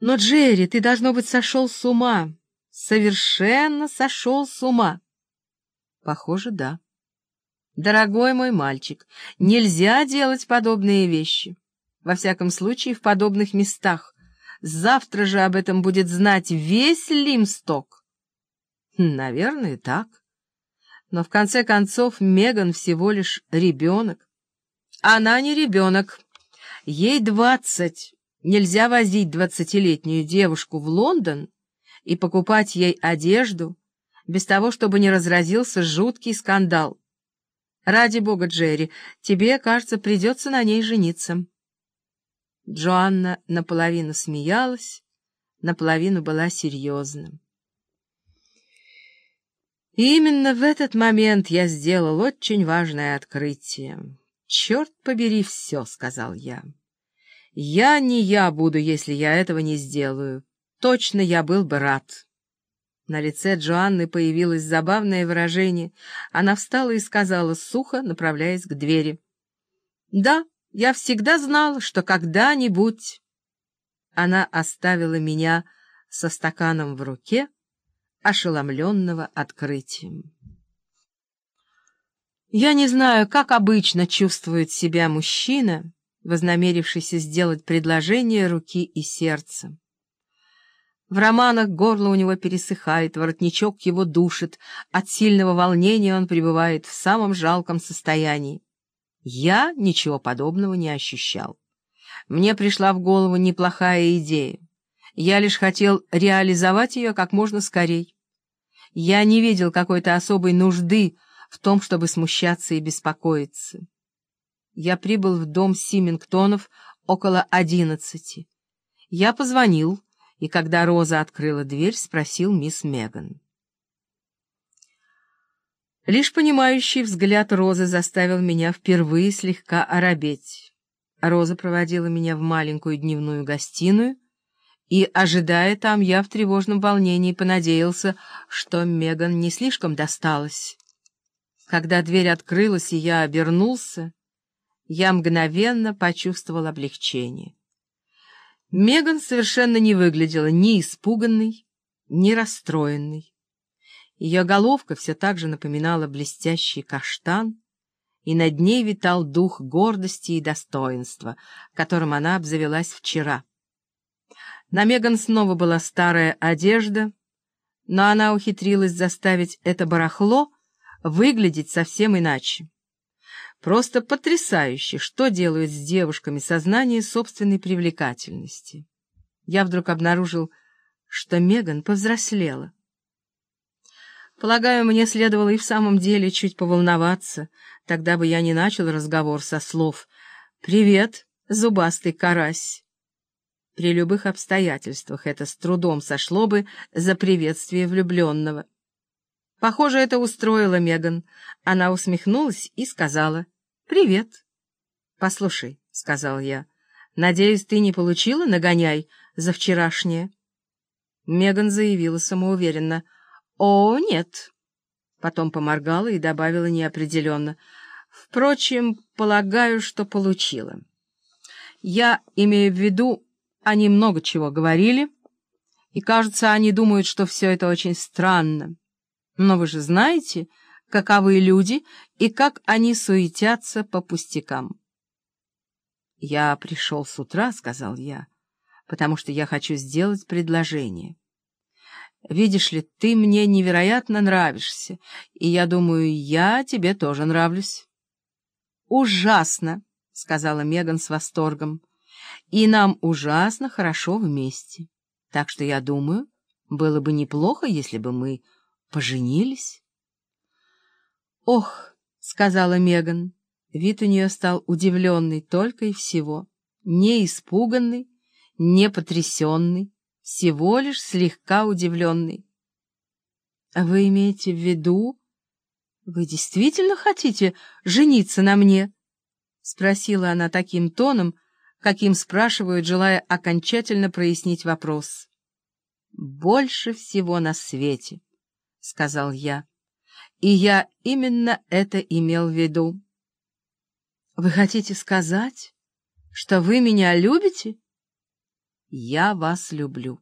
Но, Джерри, ты, должно быть, сошел с ума. Совершенно сошел с ума. Похоже, да. Дорогой мой мальчик, нельзя делать подобные вещи. Во всяком случае, в подобных местах. Завтра же об этом будет знать весь Лимсток. Наверное, так. Но в конце концов Меган всего лишь ребенок. Она не ребенок. Ей двадцать. Нельзя возить двадцатилетнюю девушку в Лондон и покупать ей одежду, без того, чтобы не разразился жуткий скандал. Ради бога, Джерри, тебе, кажется, придется на ней жениться. Джоанна наполовину смеялась, наполовину была серьезна. Именно в этот момент я сделал очень важное открытие. «Черт побери все», — сказал я. Я не я буду, если я этого не сделаю. Точно я был бы рад. На лице Джоанны появилось забавное выражение. Она встала и сказала сухо, направляясь к двери. — Да, я всегда знала, что когда-нибудь... Она оставила меня со стаканом в руке, ошеломленного открытием. Я не знаю, как обычно чувствует себя мужчина, вознамерившийся сделать предложение руки и сердца. В романах горло у него пересыхает, воротничок его душит, от сильного волнения он пребывает в самом жалком состоянии. Я ничего подобного не ощущал. Мне пришла в голову неплохая идея. Я лишь хотел реализовать ее как можно скорей. Я не видел какой-то особой нужды в том, чтобы смущаться и беспокоиться. Я прибыл в дом Симингтонов около одиннадцати. Я позвонил, и когда Роза открыла дверь, спросил мисс Меган. Лишь понимающий взгляд Розы заставил меня впервые слегка оробеть. Роза проводила меня в маленькую дневную гостиную, и, ожидая там, я в тревожном волнении понадеялся, что Меган не слишком досталась. Когда дверь открылась, и я обернулся, я мгновенно почувствовал облегчение. Меган совершенно не выглядела ни испуганной, ни расстроенной. Ее головка все так же напоминала блестящий каштан, и над ней витал дух гордости и достоинства, которым она обзавелась вчера. На Меган снова была старая одежда, но она ухитрилась заставить это барахло выглядеть совсем иначе. Просто потрясающе, что делают с девушками сознание собственной привлекательности. Я вдруг обнаружил, что Меган повзрослела. Полагаю, мне следовало и в самом деле чуть поволноваться, тогда бы я не начал разговор со слов «Привет, зубастый карась». При любых обстоятельствах это с трудом сошло бы за приветствие влюбленного. Похоже, это устроило Меган. Она усмехнулась и сказала «Привет». «Послушай», — сказал я, — «надеюсь, ты не получила нагоняй за вчерашнее?» Меган заявила самоуверенно «О, нет». Потом поморгала и добавила неопределенно «Впрочем, полагаю, что получила». Я имею в виду, они много чего говорили, и, кажется, они думают, что все это очень странно. Но вы же знаете, каковы люди и как они суетятся по пустякам. — Я пришел с утра, — сказал я, — потому что я хочу сделать предложение. Видишь ли, ты мне невероятно нравишься, и я думаю, я тебе тоже нравлюсь. — Ужасно, — сказала Меган с восторгом, — и нам ужасно хорошо вместе. Так что я думаю, было бы неплохо, если бы мы поженились. «Ох!» — сказала Меган. Вид у нее стал удивленный только и всего. Не испуганный, не потрясенный, всего лишь слегка удивленный. «А вы имеете в виду... Вы действительно хотите жениться на мне?» — спросила она таким тоном, каким спрашивают, желая окончательно прояснить вопрос. «Больше всего на свете» — сказал я. И я именно это имел в виду. — Вы хотите сказать, что вы меня любите? Я вас люблю.